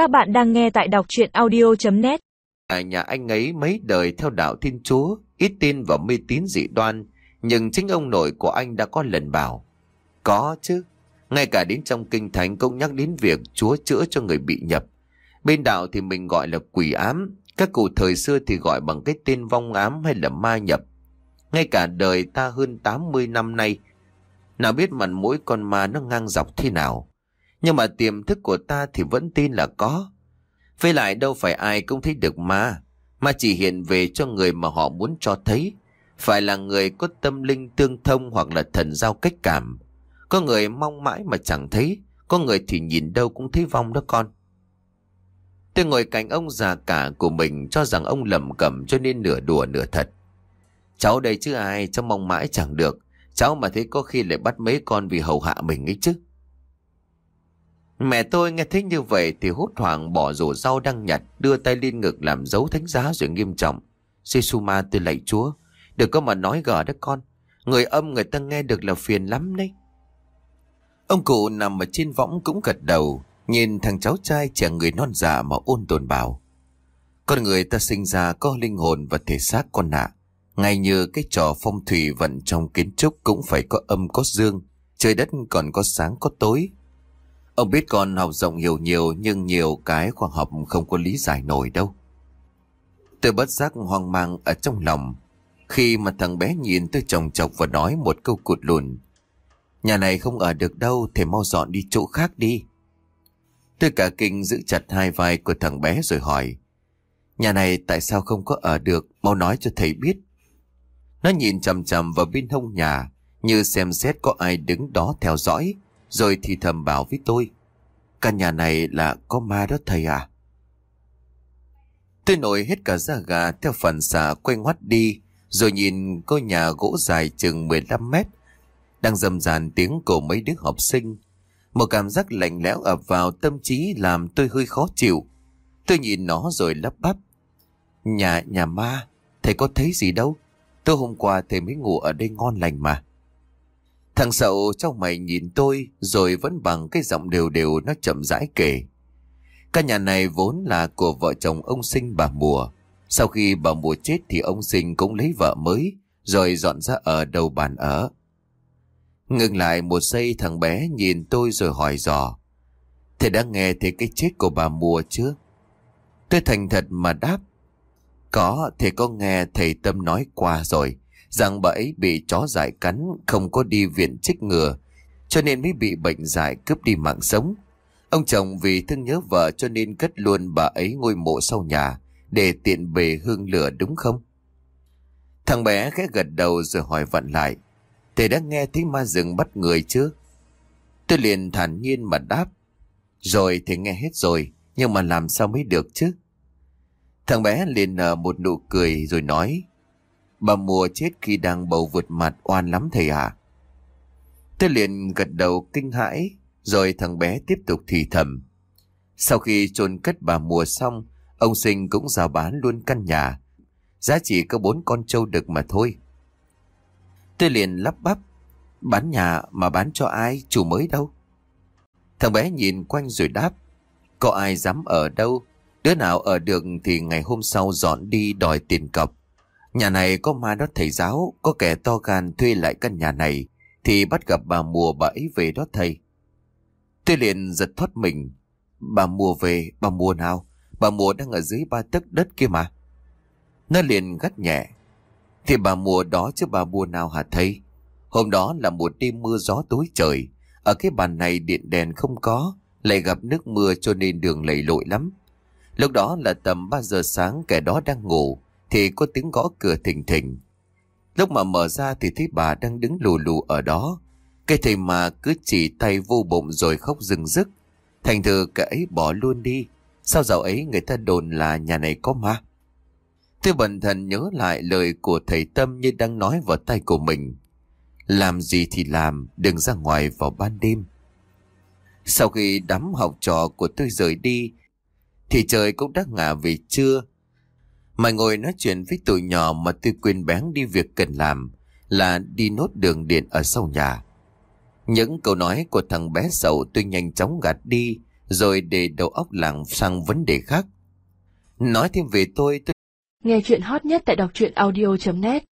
Các bạn đang nghe tại đọc chuyện audio.net À nhà anh ấy mấy đời theo đạo Thiên Chúa, ít tin vào mê tín dị đoan, nhưng chính ông nội của anh đã có lần bảo. Có chứ, ngay cả đến trong kinh thánh cũng nhắc đến việc Chúa chữa cho người bị nhập. Bên đạo thì mình gọi là quỷ ám, các cụ thời xưa thì gọi bằng cái tên vong ám hay là ma nhập. Ngay cả đời ta hơn 80 năm nay, nào biết mặt mỗi con ma nó ngang dọc thế nào. Nhưng mà tiềm thức của ta thì vẫn tin là có. Với lại đâu phải ai cũng thấy được ma, mà chỉ hiện về cho người mà họ muốn cho thấy. Phải là người có tâm linh tương thông hoặc là thần giao cách cảm. Có người mong mãi mà chẳng thấy, có người thì nhìn đâu cũng thấy vong đó con. Tôi ngồi cạnh ông già cả của mình cho rằng ông lầm cầm cho nên nửa đùa nửa thật. Cháu đây chứ ai, cháu mong mãi chẳng được. Cháu mà thấy có khi lại bắt mấy con vì hầu hạ mình ấy chứ. Mẹ tôi nghe thấy như vậy thì hốt hoảng bỏ rổ rau đang nhặt, đưa tay lên ngực làm dấu thánh giá rồi nghiêm trọng. giê ma tôi lạy chúa, đừng có mà nói gở đó con. Người âm người ta nghe được là phiền lắm đấy. Ông cụ nằm ở trên võng cũng gật đầu, nhìn thằng cháu trai trẻ người non già mà ôn tồn bảo. Con người ta sinh ra có linh hồn và thể xác con nạ. Ngay như cái trò phong thủy vận trong kiến trúc cũng phải có âm có dương, trời đất còn có sáng có tối. Ông biết con học rộng hiểu nhiều nhưng nhiều cái khoa học không có lý giải nổi đâu. Tôi bất giác hoang mang ở trong lòng khi mà thằng bé nhìn tôi chồng chọc và nói một câu cụt lùn. Nhà này không ở được đâu thì mau dọn đi chỗ khác đi. Tôi cả kinh giữ chặt hai vai của thằng bé rồi hỏi. Nhà này tại sao không có ở được mau nói cho thầy biết. Nó nhìn chầm chầm vào bên hông nhà như xem xét có ai đứng đó theo dõi rồi thì thầm bảo với tôi. Căn nhà này là có ma đó thầy à? Tôi nổi hết cả da gà theo phần xả quay ngoắt đi rồi nhìn ngôi nhà gỗ dài chừng 15 mét đang rầm ràn tiếng của mấy đứa học sinh. Một cảm giác lạnh lẽo ập vào tâm trí làm tôi hơi khó chịu. Tôi nhìn nó rồi lắp bắp. Nhà, nhà ma, thầy có thấy gì đâu? Tôi hôm qua thầy mới ngủ ở đây ngon lành mà. Thằng sậu trong mày nhìn tôi rồi vẫn bằng cái giọng đều đều nó chậm rãi kể. Căn nhà này vốn là của vợ chồng ông sinh bà mùa. Sau khi bà mùa chết thì ông sinh cũng lấy vợ mới rồi dọn ra ở đầu bàn ở. Ngừng lại một giây thằng bé nhìn tôi rồi hỏi dò. Thầy đã nghe thấy cái chết của bà mùa chưa? Tôi thành thật mà đáp. Có, thầy có nghe thầy Tâm nói qua rồi, rằng bà ấy bị chó dại cắn, không có đi viện trích ngừa, cho nên mới bị bệnh dại cướp đi mạng sống. Ông chồng vì thương nhớ vợ cho nên cất luôn bà ấy ngôi mộ sau nhà, để tiện bề hương lửa đúng không? Thằng bé khẽ gật đầu rồi hỏi vặn lại. Thầy đã nghe thấy ma rừng bắt người chưa? Tôi liền thản nhiên mà đáp. Rồi thì nghe hết rồi, nhưng mà làm sao mới được chứ? Thằng bé liền nở một nụ cười rồi nói. Bà mùa chết khi đang bầu vượt mặt oan lắm thầy ạ. À? Tôi liền gật đầu kinh hãi, rồi thằng bé tiếp tục thì thầm. Sau khi chôn cất bà mùa xong, ông sinh cũng rào bán luôn căn nhà. Giá trị có bốn con trâu đực mà thôi. Tôi liền lắp bắp. Bán nhà mà bán cho ai, chủ mới đâu? Thằng bé nhìn quanh rồi đáp. Có ai dám ở đâu? Đứa nào ở được thì ngày hôm sau dọn đi đòi tiền cọc. Nhà này có ma đó thầy giáo, có kẻ to gan thuê lại căn nhà này, thì bắt gặp bà mùa bà ấy về đó thầy. Tôi liền giật thoát mình. Bà mùa về, bà mùa nào? Bà mùa đang ở dưới ba tấc đất kia mà. Nó liền gắt nhẹ. Thì bà mùa đó chứ bà mùa nào hả thầy? Hôm đó là một đêm mưa gió tối trời. Ở cái bàn này điện đèn không có, lại gặp nước mưa cho nên đường lầy lội lắm. Lúc đó là tầm 3 giờ sáng kẻ đó đang ngủ, thì có tiếng gõ cửa thình thình. Lúc mà mở ra thì thấy bà đang đứng lù lù ở đó. Cái thầy mà cứ chỉ tay vô bụng rồi khóc rừng rức. Thành thử cả ấy bỏ luôn đi. Sao dạo ấy người ta đồn là nhà này có ma? Tôi bần thần nhớ lại lời của thầy Tâm như đang nói vào tay của mình. Làm gì thì làm, đừng ra ngoài vào ban đêm. Sau khi đám học trò của tôi rời đi, thì trời cũng đã ngả về trưa. Mà ngồi nói chuyện với tụi nhỏ mà tôi quên bén đi việc cần làm là đi nốt đường điện ở sau nhà. Những câu nói của thằng bé sầu tôi nhanh chóng gạt đi rồi để đầu óc làng sang vấn đề khác. Nói thêm về tôi, tôi Nghe chuyện hot nhất tại đọc truyện audio.net